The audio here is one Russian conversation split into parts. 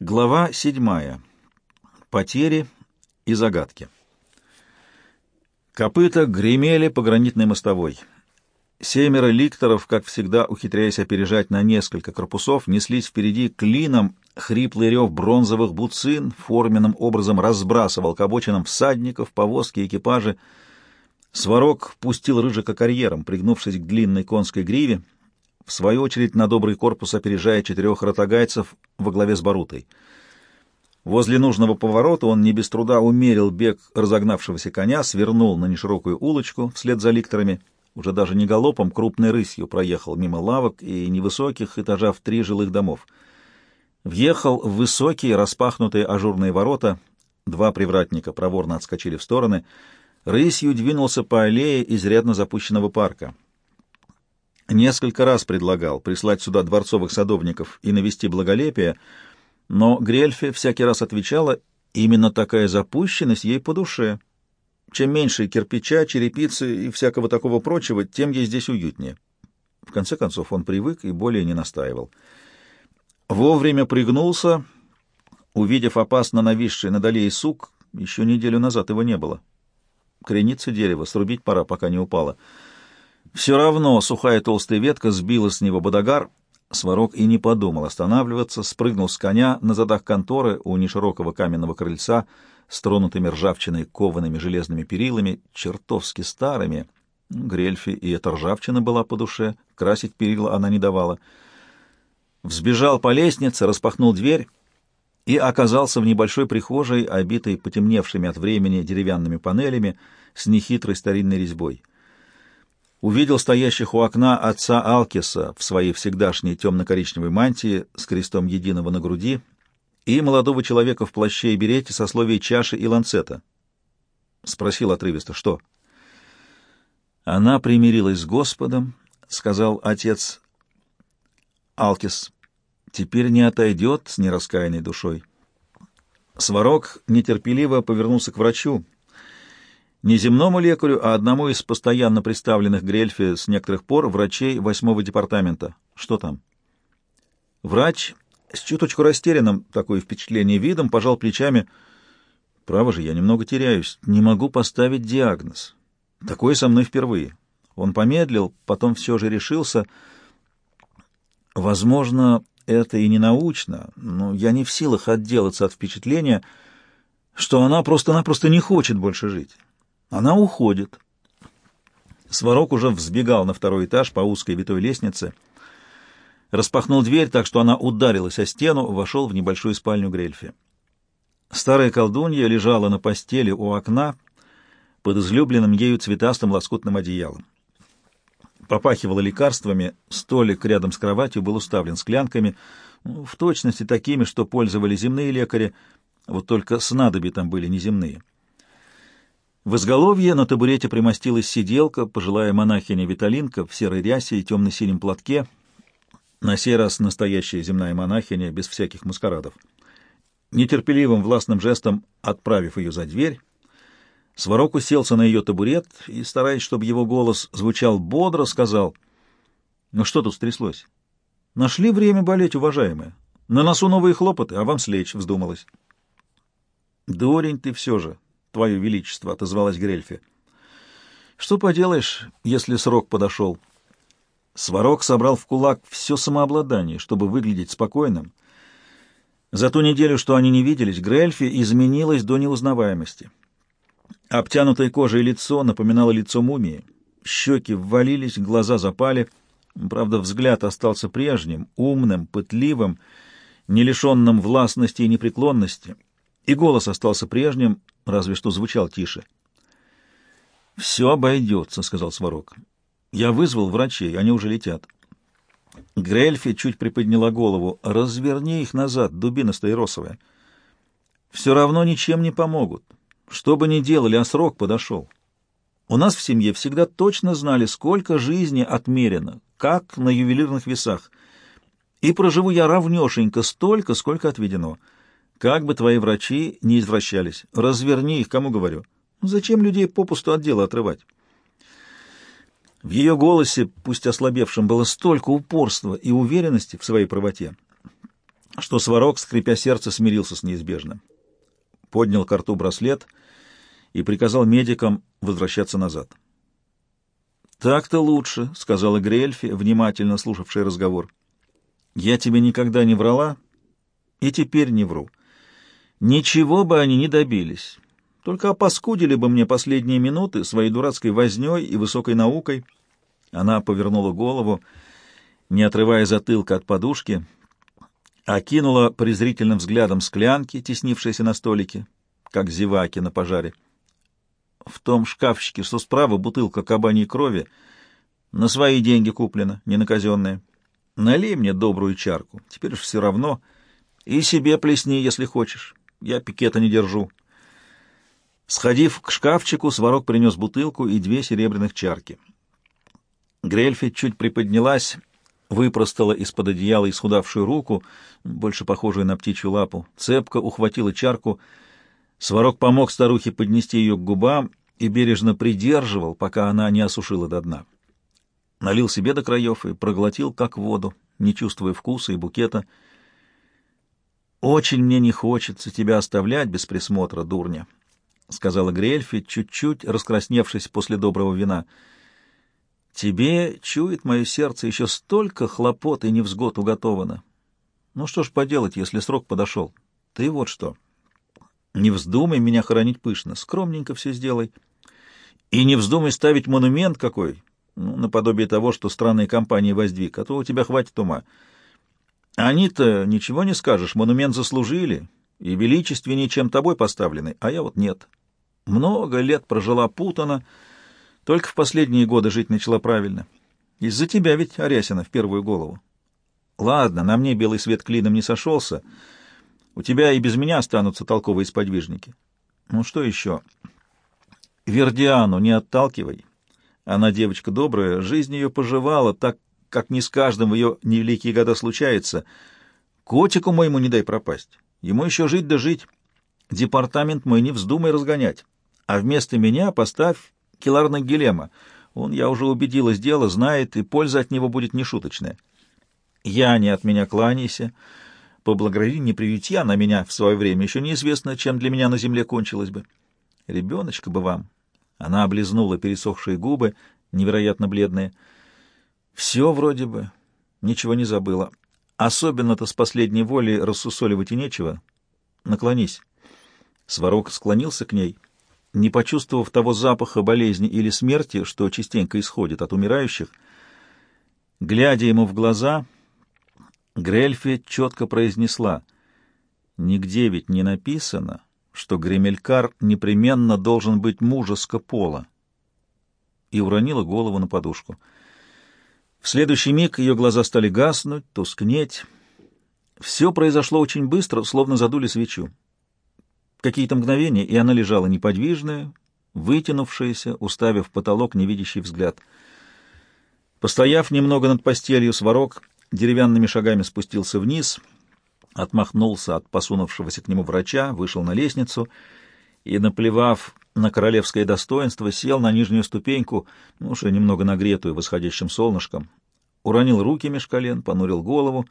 Глава седьмая. Потери и загадки. Копыта гремели по гранитной мостовой. Семеро ликторов, как всегда, ухитряясь опережать на несколько корпусов, неслись впереди клином, хриплый рев бронзовых буцин форменным образом разбрасывал к обочинам всадников, повозки, экипажи. Сварог пустил Рыжика карьером, пригнувшись к длинной конской гриве, в свою очередь на добрый корпус опережая четырех ротагайцев во главе с Барутой. Возле нужного поворота он не без труда умерил бег разогнавшегося коня, свернул на неширокую улочку вслед за ликторами, уже даже не галопом, крупной рысью проехал мимо лавок и невысоких этажа в три жилых домов. Въехал в высокие распахнутые ажурные ворота, два привратника проворно отскочили в стороны, рысью двинулся по аллее изрядно запущенного парка — Несколько раз предлагал прислать сюда дворцовых садовников и навести благолепие, но Грельфи всякий раз отвечала, именно такая запущенность ей по душе. Чем меньше кирпича, черепицы и всякого такого прочего, тем ей здесь уютнее. В конце концов он привык и более не настаивал. Вовремя пригнулся, увидев опасно нависший над аллеей сук, еще неделю назад его не было. Кренится дерево, срубить пора, пока не упало — все равно сухая толстая ветка сбила с него бодогар. Сварог и не подумал останавливаться, спрыгнул с коня на задах конторы у неширокого каменного крыльца с тронутыми ржавчиной коваными железными перилами, чертовски старыми. Грельфи и эта ржавчина была по душе, красить перила она не давала. Взбежал по лестнице, распахнул дверь и оказался в небольшой прихожей, обитой потемневшими от времени деревянными панелями с нехитрой старинной резьбой увидел стоящих у окна отца Алкиса в своей всегдашней темно-коричневой мантии с крестом единого на груди и молодого человека в плаще и берете со словей чаши и ланцета. Спросил отрывисто, что? Она примирилась с Господом, — сказал отец Алкис, — теперь не отойдет с нераскаянной душой. Сварог нетерпеливо повернулся к врачу, — не земному лекарю, а одному из постоянно представленных Грельфе с некоторых пор врачей восьмого департамента. Что там? Врач с чуточку растерянным, такое впечатление видом, пожал плечами. Право же, я немного теряюсь, не могу поставить диагноз. Такое со мной впервые. Он помедлил, потом все же решился. Возможно, это и не научно, но я не в силах отделаться от впечатления, что она просто-напросто не хочет больше жить. Она уходит. Сварог уже взбегал на второй этаж по узкой витой лестнице, распахнул дверь так, что она ударилась о стену, вошел в небольшую спальню Грельфи. Старая колдунья лежала на постели у окна под излюбленным ею цветастым лоскутным одеялом. Попахивала лекарствами, столик рядом с кроватью был уставлен склянками, в точности такими, что пользовали земные лекари, вот только снадоби там были неземные. В изголовье на табурете примостилась сиделка, пожилая монахиня Виталинка в серой рясе и темно-синем платке, на сей раз настоящая земная монахиня, без всяких маскарадов. Нетерпеливым властным жестом отправив ее за дверь, Сварог уселся на ее табурет и, стараясь, чтобы его голос звучал бодро, сказал, «Ну что тут стряслось? Нашли время болеть, уважаемые. На носу новые хлопоты, а вам слечь вздумалось». «Дурень ты все же», твое величество», — отозвалась Грельфи. «Что поделаешь, если срок подошел?» Сварог собрал в кулак все самообладание, чтобы выглядеть спокойным. За ту неделю, что они не виделись, Грельфи изменилась до неузнаваемости. Обтянутое кожей лицо напоминало лицо мумии. Щеки ввалились, глаза запали. Правда, взгляд остался прежним, умным, пытливым, не лишенным властности и непреклонности. И голос остался прежним, разве что звучал тише. «Все обойдется», — сказал Сварог. «Я вызвал врачей, они уже летят». Грельфи чуть приподняла голову. «Разверни их назад, дубина стаиросовая. Все равно ничем не помогут. Что бы ни делали, а срок подошел. У нас в семье всегда точно знали, сколько жизни отмерено, как на ювелирных весах. И проживу я равнешенько столько, сколько отведено». Как бы твои врачи не извращались, разверни их, кому говорю. Зачем людей попусту от дела отрывать? В ее голосе, пусть ослабевшем, было столько упорства и уверенности в своей правоте, что Сварог, скрипя сердце, смирился с неизбежным. Поднял к рту браслет и приказал медикам возвращаться назад. «Так-то лучше», — сказала Грельфи, внимательно слушавший разговор. «Я тебе никогда не врала и теперь не вру. Ничего бы они не добились, только опаскудили бы мне последние минуты своей дурацкой вознёй и высокой наукой». Она повернула голову, не отрывая затылка от подушки, окинула презрительным взглядом склянки, теснившиеся на столике, как зеваки на пожаре. В том шкафчике, что справа, бутылка кабаньей крови, на свои деньги куплена, не на казенные. Налей мне добрую чарку, теперь все равно. И себе плесни, если хочешь. Я пикета не держу. Сходив к шкафчику, Сварог принес бутылку и две серебряных чарки. Грельфи чуть приподнялась, выпростала из-под одеяла исхудавшую руку, больше похожую на птичью лапу, цепко ухватила чарку. Сварог помог старухе поднести ее к губам и бережно придерживал, пока она не осушила до дна. Налил себе до краев и проглотил, как воду, не чувствуя вкуса и букета. «Очень мне не хочется тебя оставлять без присмотра, дурня», — сказала Грельфи, чуть-чуть раскрасневшись после доброго вина — Тебе, чует мое сердце, еще столько хлопот и невзгод уготовано. Ну что ж поделать, если срок подошел? Ты вот что. Не вздумай меня хоронить пышно, скромненько все сделай. И не вздумай ставить монумент какой, ну, наподобие того, что странные компании воздвиг, а то у тебя хватит ума. Они-то ничего не скажешь, монумент заслужили, и величественнее, чем тобой поставленный, а я вот нет. Много лет прожила путано, только в последние годы жить начала правильно. Из-за тебя ведь, Арясина, в первую голову. Ладно, на мне белый свет клином не сошелся. У тебя и без меня останутся толковые сподвижники. Ну что еще? Вердиану не отталкивай. Она девочка добрая, жизнь ее поживала, так как не с каждым в ее невеликие года случается. Котику моему не дай пропасть. Ему еще жить да жить. Департамент мой не вздумай разгонять. А вместо меня поставь Келарна Гелема. Он, я уже убедилась, дело знает, и польза от него будет нешуточная. Я не от меня кланяйся. Поблагодари, не приюти на меня в свое время. Еще неизвестно, чем для меня на земле кончилось бы. Ребеночка бы вам. Она облизнула пересохшие губы, невероятно бледные. Все вроде бы. Ничего не забыла. Особенно-то с последней воли рассусоливать и нечего. Наклонись. Сварог склонился к ней не почувствовав того запаха болезни или смерти, что частенько исходит от умирающих, глядя ему в глаза, Грельфи четко произнесла, «Нигде ведь не написано, что Гремелькар непременно должен быть мужеско пола», и уронила голову на подушку. В следующий миг ее глаза стали гаснуть, тускнеть. Все произошло очень быстро, словно задули свечу. Какие-то мгновения, и она лежала неподвижная, вытянувшаяся, уставив потолок невидящий взгляд. Постояв немного над постелью, сварог деревянными шагами спустился вниз, отмахнулся от посунувшегося к нему врача, вышел на лестницу и, наплевав на королевское достоинство, сел на нижнюю ступеньку, ну, уже немного нагретую восходящим солнышком, уронил руки меж колен, понурил голову,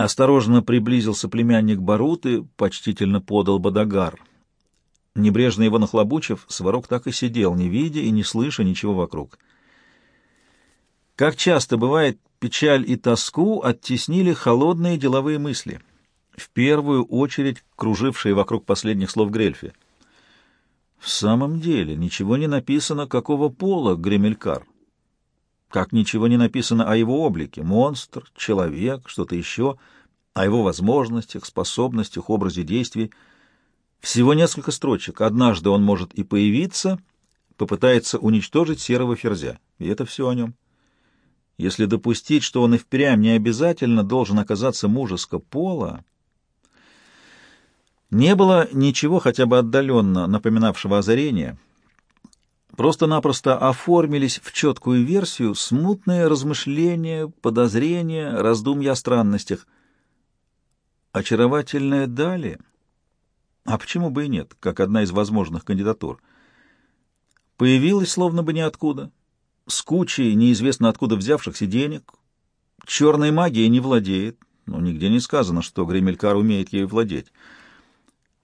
Осторожно приблизился племянник Баруты, почтительно подал Бадагар. Небрежно его нахлобучив, Сварог так и сидел, не видя и не слыша ничего вокруг. Как часто бывает, печаль и тоску оттеснили холодные деловые мысли, в первую очередь кружившие вокруг последних слов Грельфи. В самом деле, ничего не написано, какого пола Гремелькар. Как ничего не написано о его облике — монстр, человек, что-то еще, о его возможностях, способностях, образе действий. Всего несколько строчек. Однажды он может и появиться, попытается уничтожить серого ферзя. И это все о нем. Если допустить, что он и впрямь не обязательно должен оказаться мужеско пола, не было ничего хотя бы отдаленно напоминавшего озарение — просто-напросто оформились в четкую версию смутные размышления, подозрения, раздумья о странностях. Очаровательная Дали? А почему бы и нет, как одна из возможных кандидатур? Появилась словно бы ниоткуда, с кучей неизвестно откуда взявшихся денег, черной магией не владеет, но нигде не сказано, что Гремелькар умеет ею владеть.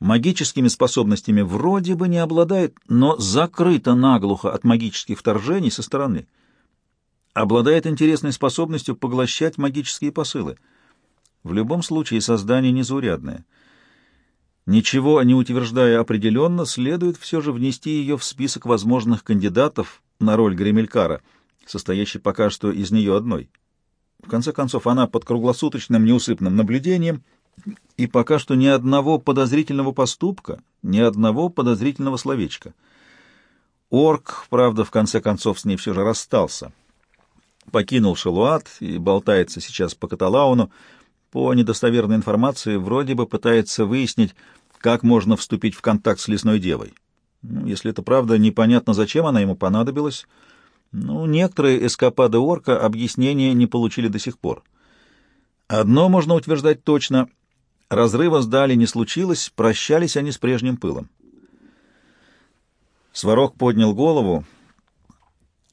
Магическими способностями вроде бы не обладает, но закрыто наглухо от магических вторжений со стороны. Обладает интересной способностью поглощать магические посылы. В любом случае создание незаурядное. Ничего не утверждая определенно, следует все же внести ее в список возможных кандидатов на роль Гремелькара, состоящий пока что из нее одной. В конце концов, она под круглосуточным неусыпным наблюдением, и пока что ни одного подозрительного поступка, ни одного подозрительного словечка. Орк, правда, в конце концов с ней все же расстался. Покинул Шалуат и болтается сейчас по Каталауну. По недостоверной информации, вроде бы пытается выяснить, как можно вступить в контакт с лесной девой. Ну, если это правда, непонятно, зачем она ему понадобилась. Ну, некоторые эскапады орка объяснения не получили до сих пор. Одно можно утверждать точно. Разрыва с Дали не случилось, прощались они с прежним пылом. Сварог поднял голову.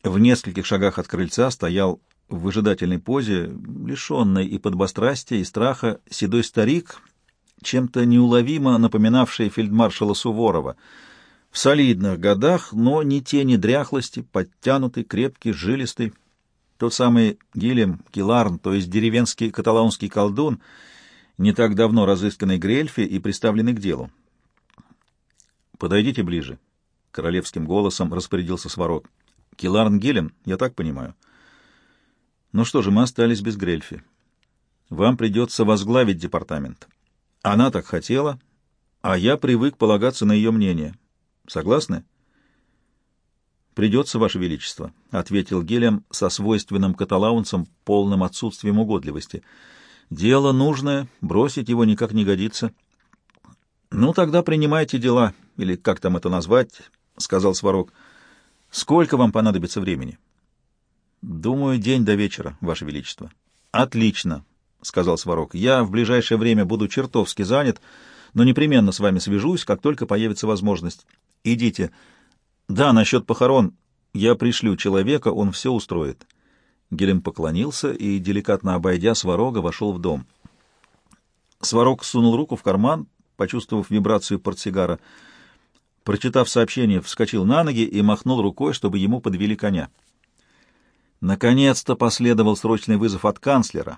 В нескольких шагах от крыльца стоял в выжидательной позе, лишенный и подбострастия, и страха, седой старик, чем-то неуловимо напоминавший фельдмаршала Суворова — в солидных годах, но ни тени дряхлости, подтянутый, крепкий, жилистый. Тот самый Гилем Киларн, то есть деревенский каталонский колдун, не так давно разысканный Грельфи и приставленный к делу. «Подойдите ближе», — королевским голосом распорядился Сварог. «Киларн Гилем, я так понимаю». «Ну что же, мы остались без Грельфи. Вам придется возглавить департамент. Она так хотела, а я привык полагаться на ее мнение». Согласны? Придется, Ваше Величество, — ответил Гелем со свойственным каталаунцам полным отсутствием угодливости. Дело нужное, бросить его никак не годится. Ну, тогда принимайте дела, или как там это назвать, — сказал Сварог. Сколько вам понадобится времени? Думаю, день до вечера, Ваше Величество. Отлично, — сказал Сварог. Я в ближайшее время буду чертовски занят, но непременно с вами свяжусь, как только появится возможность. Идите. Да, насчет похорон. Я пришлю человека, он все устроит. Гелем поклонился и, деликатно обойдя Сварога, вошел в дом. Сварог сунул руку в карман, почувствовав вибрацию портсигара. Прочитав сообщение, вскочил на ноги и махнул рукой, чтобы ему подвели коня. Наконец-то последовал срочный вызов от канцлера,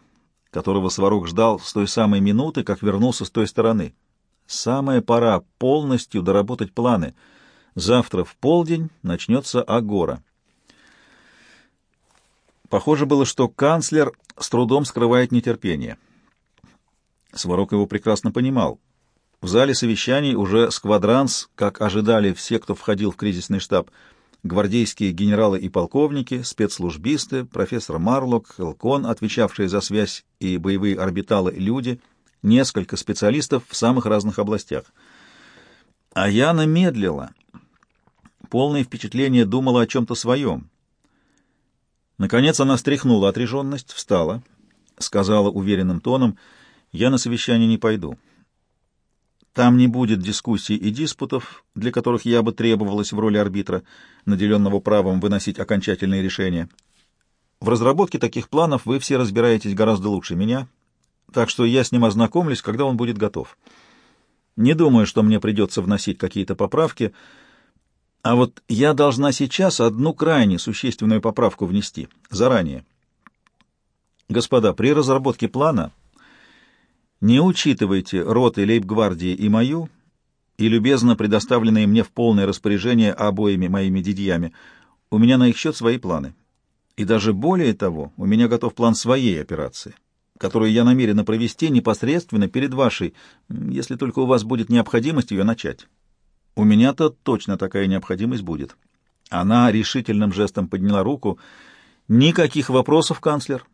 которого Сварог ждал с той самой минуты, как вернулся с той стороны. Самая пора полностью доработать планы — Завтра в полдень начнется Агора. Похоже было, что канцлер с трудом скрывает нетерпение. Сварог его прекрасно понимал. В зале совещаний уже сквадранс, как ожидали все, кто входил в кризисный штаб, гвардейские генералы и полковники, спецслужбисты, профессор Марлок, Элкон, отвечавшие за связь и боевые орбиталы люди, несколько специалистов в самых разных областях. А Яна медлила — полное впечатление думала о чем-то своем. Наконец она стряхнула отреженность, встала, сказала уверенным тоном, «Я на совещание не пойду. Там не будет дискуссий и диспутов, для которых я бы требовалась в роли арбитра, наделенного правом выносить окончательные решения. В разработке таких планов вы все разбираетесь гораздо лучше меня, так что я с ним ознакомлюсь, когда он будет готов. Не думаю, что мне придется вносить какие-то поправки, — а вот я должна сейчас одну крайне существенную поправку внести, заранее. Господа, при разработке плана не учитывайте роты лейб-гвардии и мою, и любезно предоставленные мне в полное распоряжение обоими моими дядьями. У меня на их счет свои планы. И даже более того, у меня готов план своей операции, которую я намерена провести непосредственно перед вашей, если только у вас будет необходимость ее начать. У меня-то точно такая необходимость будет. Она решительным жестом подняла руку. Никаких вопросов, канцлер.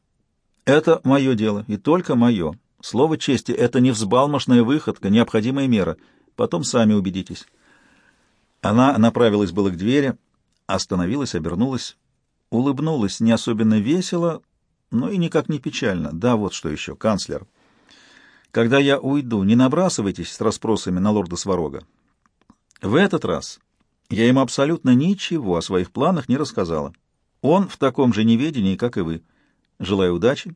Это мое дело, и только мое. Слово чести — это не взбалмошная выходка, необходимая мера. Потом сами убедитесь. Она направилась было к двери, остановилась, обернулась, улыбнулась не особенно весело, но и никак не печально. Да, вот что еще, канцлер. Когда я уйду, не набрасывайтесь с расспросами на лорда Сварога. В этот раз я ему абсолютно ничего о своих планах не рассказала. Он в таком же неведении, как и вы. Желаю удачи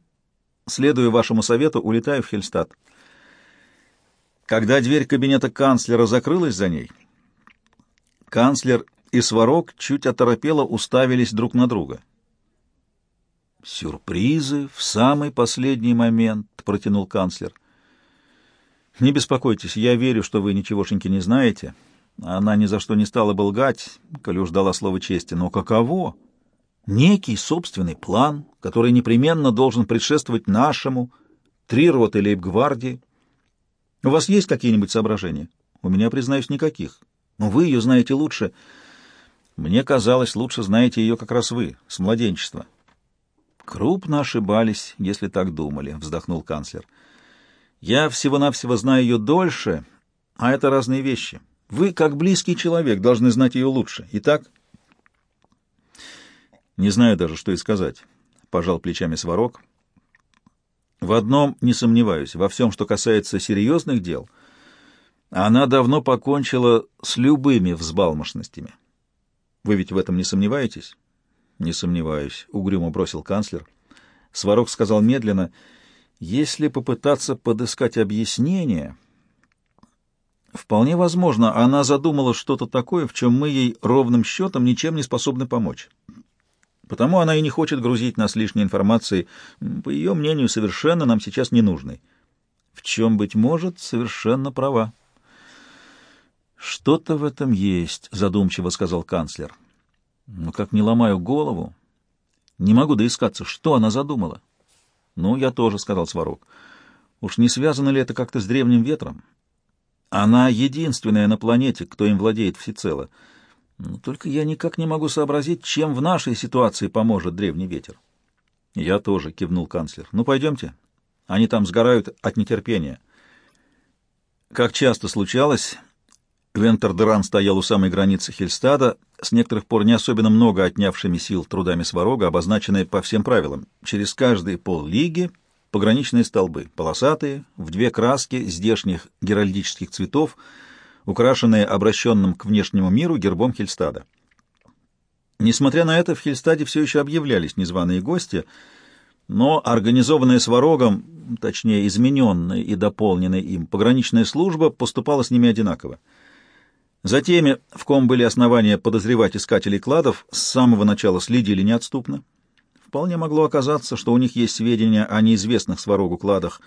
Следуя вашему совету, улетаю в Хельстад. Когда дверь кабинета канцлера закрылась за ней, канцлер и Сварог чуть оторопело уставились друг на друга. «Сюрпризы в самый последний момент», — протянул канцлер. «Не беспокойтесь, я верю, что вы ничегошеньки не знаете. Она ни за что не стала бы лгать, коли уж дала слово чести. Но каково? Некий собственный план, который непременно должен предшествовать нашему, три роты лейб-гвардии. У вас есть какие-нибудь соображения? У меня, признаюсь, никаких. Но вы ее знаете лучше. Мне казалось, лучше знаете ее как раз вы, с младенчества. Крупно ошибались, если так думали, вздохнул канцлер. Я всего-навсего знаю ее дольше, а это разные вещи. Вы, как близкий человек, должны знать ее лучше. Итак, не знаю даже, что и сказать, пожал плечами Сварог. В одном не сомневаюсь, во всем, что касается серьезных дел, она давно покончила с любыми взбалмошностями. Вы ведь в этом не сомневаетесь? Не сомневаюсь, угрюмо бросил канцлер. Сварог сказал медленно, если попытаться подыскать объяснение, вполне возможно, она задумала что-то такое, в чем мы ей ровным счетом ничем не способны помочь. Потому она и не хочет грузить нас лишней информацией, по ее мнению, совершенно нам сейчас не нужной. В чем, быть может, совершенно права. «Что-то в этом есть», — задумчиво сказал канцлер. «Но как не ломаю голову, не могу доискаться, что она задумала». «Ну, я тоже», — сказал Сварог. «Уж не связано ли это как-то с древним ветром? Она единственная на планете, кто им владеет всецело». Но только я никак не могу сообразить, чем в нашей ситуации поможет древний ветер. Я тоже, кивнул канцлер. Ну, пойдемте. Они там сгорают от нетерпения. Как часто случалось, Вентердран стоял у самой границы Хельстада, с некоторых пор не особенно много отнявшими сил трудами сварога, обозначенные по всем правилам. Через каждые поллиги пограничные столбы, полосатые, в две краски здешних геральдических цветов — украшенные обращенным к внешнему миру гербом Хельстада. Несмотря на это, в Хельстаде все еще объявлялись незваные гости, но организованная Сварогом, точнее измененная и дополненная им, пограничная служба поступала с ними одинаково. За теми, в ком были основания подозревать искателей кладов, с самого начала следили неотступно. Вполне могло оказаться, что у них есть сведения о неизвестных Сварогу кладах,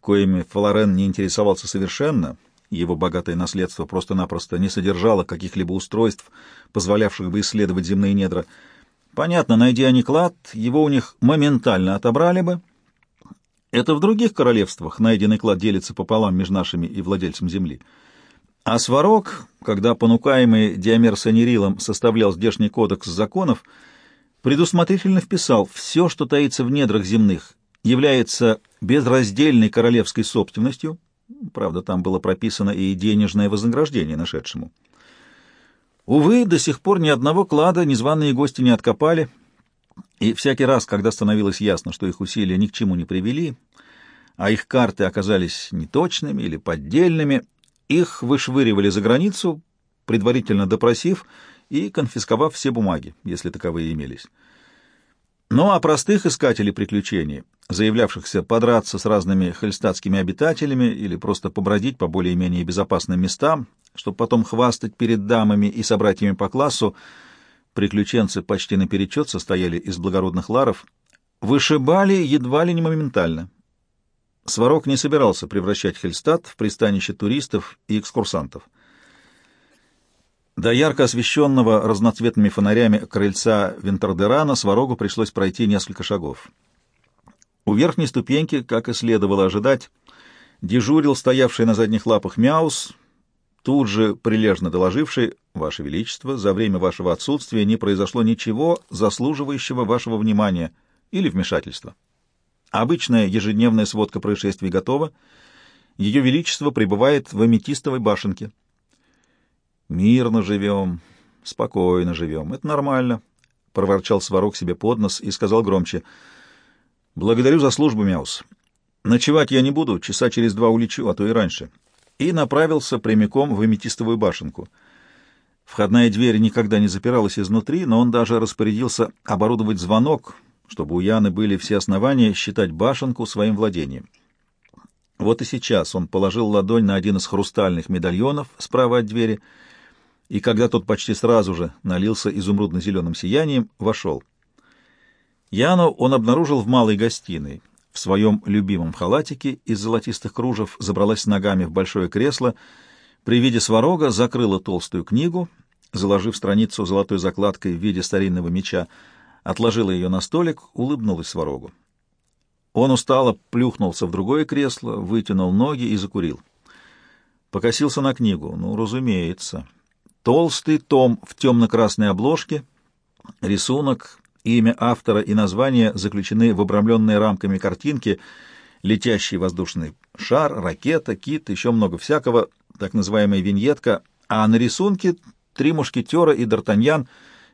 коими Флорен не интересовался совершенно — его богатое наследство просто-напросто не содержало каких-либо устройств, позволявших бы исследовать земные недра. Понятно, найдя они клад, его у них моментально отобрали бы. Это в других королевствах найденный клад делится пополам между нашими и владельцем земли. А Сварог, когда понукаемый Диамер составлял здешний кодекс законов, предусмотрительно вписал все, что таится в недрах земных, является безраздельной королевской собственностью — Правда, там было прописано и денежное вознаграждение нашедшему. Увы, до сих пор ни одного клада незваные гости не откопали, и всякий раз, когда становилось ясно, что их усилия ни к чему не привели, а их карты оказались неточными или поддельными, их вышвыривали за границу, предварительно допросив и конфисковав все бумаги, если таковые имелись. Ну а простых искателей приключений, заявлявшихся подраться с разными хельстатскими обитателями или просто побродить по более-менее безопасным местам, чтобы потом хвастать перед дамами и собратьями по классу, приключенцы почти наперечет состояли из благородных ларов, вышибали едва ли не моментально. Сварог не собирался превращать Хельстад в пристанище туристов и экскурсантов — до ярко освещенного разноцветными фонарями крыльца Винтердерана Сварогу пришлось пройти несколько шагов. У верхней ступеньки, как и следовало ожидать, дежурил стоявший на задних лапах Мяус, тут же прилежно доложивший, «Ваше Величество, за время вашего отсутствия не произошло ничего, заслуживающего вашего внимания или вмешательства. Обычная ежедневная сводка происшествий готова. Ее Величество пребывает в аметистовой башенке». Мирно живем, спокойно живем. Это нормально, — проворчал Сварог себе под нос и сказал громче. — Благодарю за службу, Мяус. Ночевать я не буду, часа через два улечу, а то и раньше. И направился прямиком в аметистовую башенку. Входная дверь никогда не запиралась изнутри, но он даже распорядился оборудовать звонок, чтобы у Яны были все основания считать башенку своим владением. Вот и сейчас он положил ладонь на один из хрустальных медальонов справа от двери, и когда тот почти сразу же налился изумрудно-зеленым сиянием, вошел. Яну он обнаружил в малой гостиной. В своем любимом халатике из золотистых кружев забралась ногами в большое кресло, при виде сварога закрыла толстую книгу, заложив страницу золотой закладкой в виде старинного меча, отложила ее на столик, улыбнулась сварогу. Он устало плюхнулся в другое кресло, вытянул ноги и закурил. Покосился на книгу. Ну, разумеется. Толстый том в темно-красной обложке, рисунок, имя автора и название заключены в обрамленные рамками картинки, летящий воздушный шар, ракета, кит, еще много всякого, так называемая виньетка, а на рисунке три мушкетера и Д'Артаньян,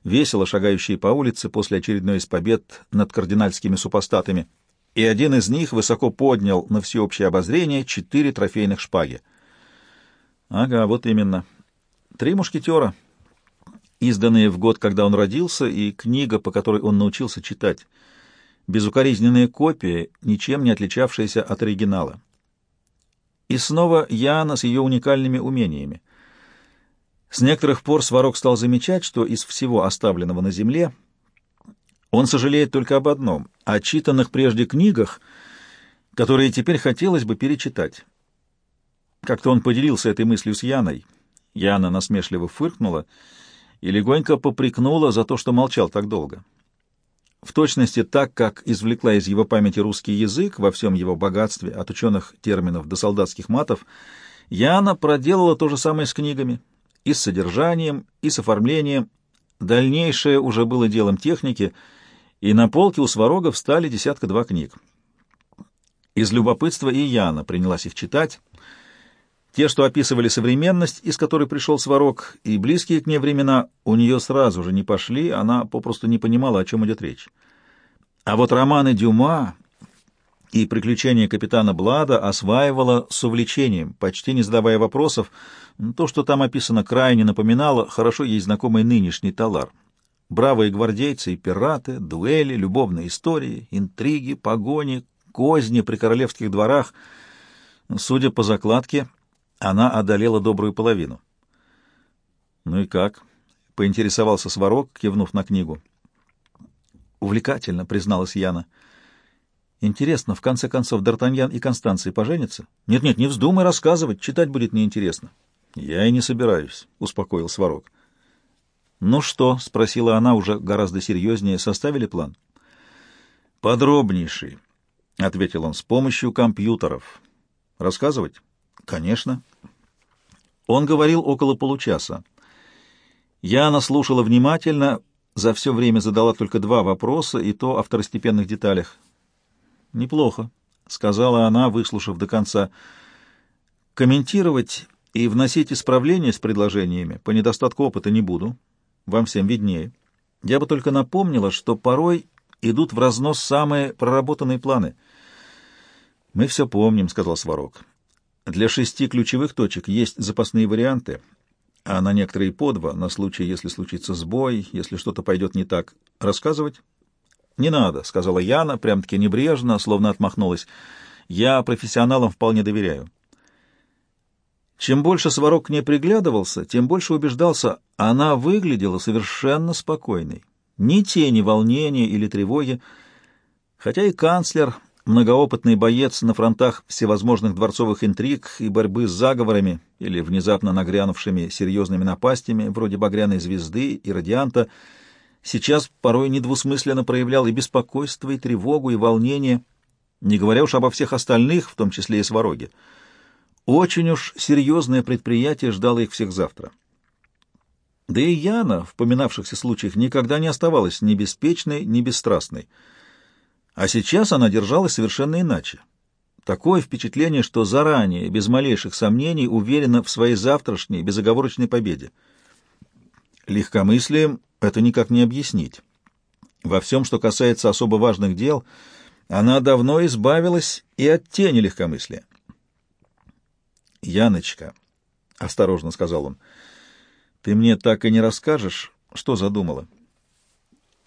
весело шагающие по улице после очередной из побед над кардинальскими супостатами, и один из них высоко поднял на всеобщее обозрение четыре трофейных шпаги. Ага, вот именно. Три мушкетера, изданные в год, когда он родился, и книга, по которой он научился читать. Безукоризненная копия, ничем не отличавшаяся от оригинала. И снова Яна с ее уникальными умениями. С некоторых пор Сварог стал замечать, что из всего оставленного на земле он сожалеет только об одном — о читанных прежде книгах, которые теперь хотелось бы перечитать. Как-то он поделился этой мыслью с Яной — Яна насмешливо фыркнула и легонько попрекнула за то, что молчал так долго. В точности так, как извлекла из его памяти русский язык во всем его богатстве, от ученых терминов до солдатских матов, Яна проделала то же самое с книгами, и с содержанием, и с оформлением. Дальнейшее уже было делом техники, и на полке у Сварога встали десятка-два книг. Из любопытства и Яна принялась их читать, те, что описывали современность, из которой пришел Сварог, и близкие к ней времена, у нее сразу же не пошли, она попросту не понимала, о чем идет речь. А вот романы Дюма и приключения капитана Блада осваивала с увлечением, почти не задавая вопросов. То, что там описано, крайне напоминало хорошо ей знакомый нынешний талар. Бравые гвардейцы и пираты, дуэли, любовные истории, интриги, погони, козни при королевских дворах. Судя по закладке, она одолела добрую половину. «Ну и как?» — поинтересовался Сварог, кивнув на книгу. «Увлекательно», — призналась Яна. «Интересно, в конце концов, Д'Артаньян и Констанция поженятся?» «Нет-нет, не вздумай рассказывать, читать будет неинтересно». «Я и не собираюсь», — успокоил Сварог. «Ну что?» — спросила она уже гораздо серьезнее. «Составили план?» «Подробнейший», — ответил он, — «с помощью компьютеров». «Рассказывать?» «Конечно». Он говорил около получаса. Яна слушала внимательно, за все время задала только два вопроса, и то о второстепенных деталях. «Неплохо», — сказала она, выслушав до конца. «Комментировать и вносить исправления с предложениями по недостатку опыта не буду. Вам всем виднее. Я бы только напомнила, что порой идут в разнос самые проработанные планы». «Мы все помним», — сказал Сварог. Для шести ключевых точек есть запасные варианты, а на некоторые по два, на случай, если случится сбой, если что-то пойдет не так. Рассказывать? «Не надо», — сказала Яна, прям-таки небрежно, словно отмахнулась. «Я профессионалам вполне доверяю». Чем больше Сварог к ней приглядывался, тем больше убеждался, она выглядела совершенно спокойной. Ни тени волнения или тревоги, хотя и канцлер многоопытный боец на фронтах всевозможных дворцовых интриг и борьбы с заговорами или внезапно нагрянувшими серьезными напастями, вроде «Багряной звезды» и «Радианта», сейчас порой недвусмысленно проявлял и беспокойство, и тревогу, и волнение, не говоря уж обо всех остальных, в том числе и свороге. Очень уж серьезное предприятие ждало их всех завтра. Да и Яна в поминавшихся случаях никогда не оставалась ни беспечной, ни бесстрастной — а сейчас она держалась совершенно иначе. Такое впечатление, что заранее, без малейших сомнений, уверена в своей завтрашней безоговорочной победе. Легкомыслием это никак не объяснить. Во всем, что касается особо важных дел, она давно избавилась и от тени легкомыслия. «Яночка», — осторожно сказал он, — «ты мне так и не расскажешь, что задумала?»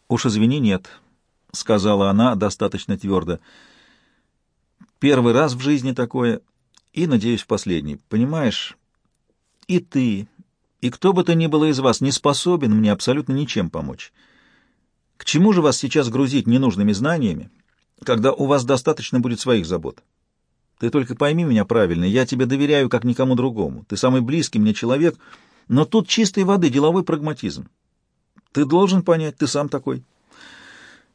«Уж извини, нет», — сказала она достаточно твердо. «Первый раз в жизни такое, и, надеюсь, в последний. Понимаешь, и ты, и кто бы то ни было из вас не способен мне абсолютно ничем помочь. К чему же вас сейчас грузить ненужными знаниями, когда у вас достаточно будет своих забот? Ты только пойми меня правильно, я тебе доверяю как никому другому. Ты самый близкий мне человек, но тут чистой воды деловой прагматизм. Ты должен понять, ты сам такой».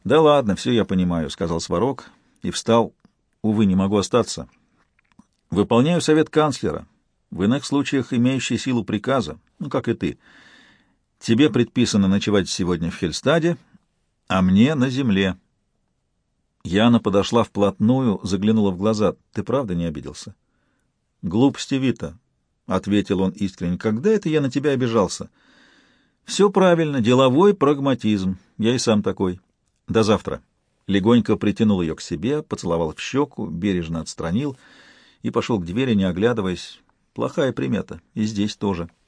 «Да ладно, все я понимаю», — сказал Сварог и встал. «Увы, не могу остаться. Выполняю совет канцлера, в иных случаях имеющий силу приказа, ну, как и ты. Тебе предписано ночевать сегодня в Хельстаде, а мне на земле». Яна подошла вплотную, заглянула в глаза. «Ты правда не обиделся?» «Глупости, Вита», — ответил он искренне. «Когда это я на тебя обижался?» «Все правильно, деловой прагматизм. Я и сам такой». До завтра. Легонько притянул ее к себе, поцеловал в щеку, бережно отстранил и пошел к двери, не оглядываясь. Плохая примета. И здесь тоже. —